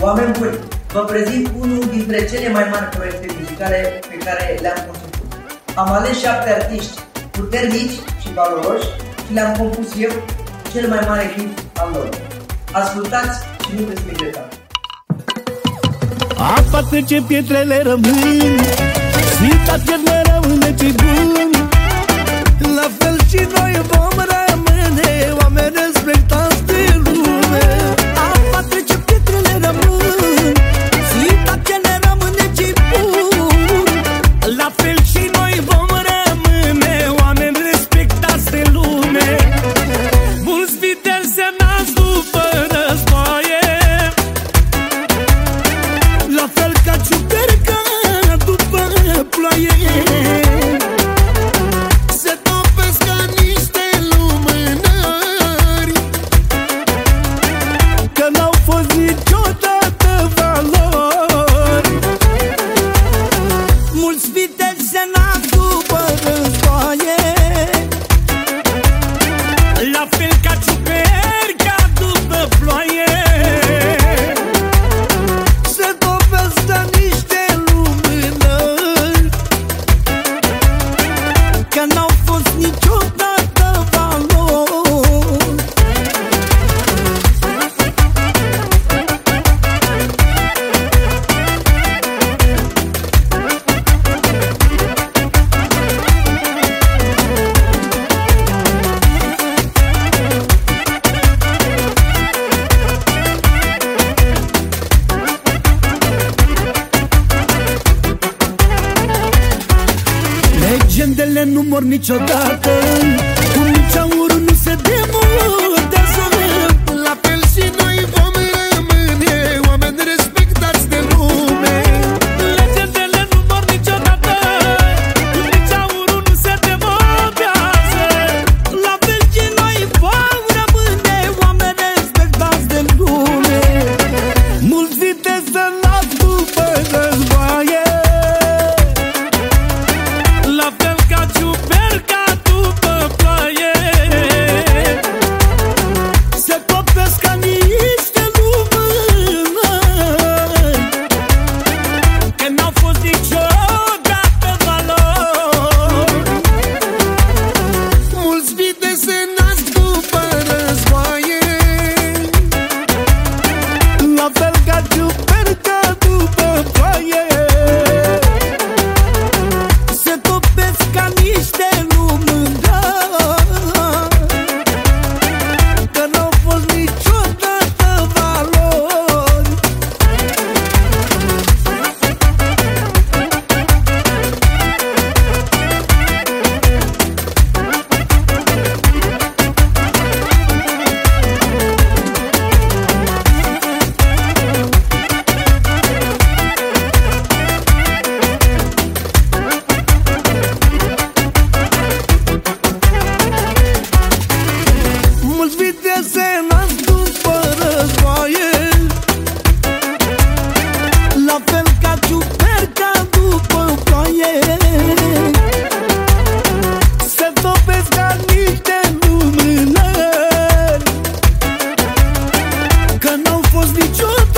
Oameni buni, vă prezint unul dintre cele mai mari proiecte muzicale pe care le-am conceput. Am ales șapte artiști puternici și valoroși și le-am compus eu cel mai mare hit al lor. Ascultați și nu veți regreta. Apa trece, pietrele rămân Sfânta piernă rămâne ce bun La fel legendele nu mor niciodată. Cu nici aurul nu se demor После чего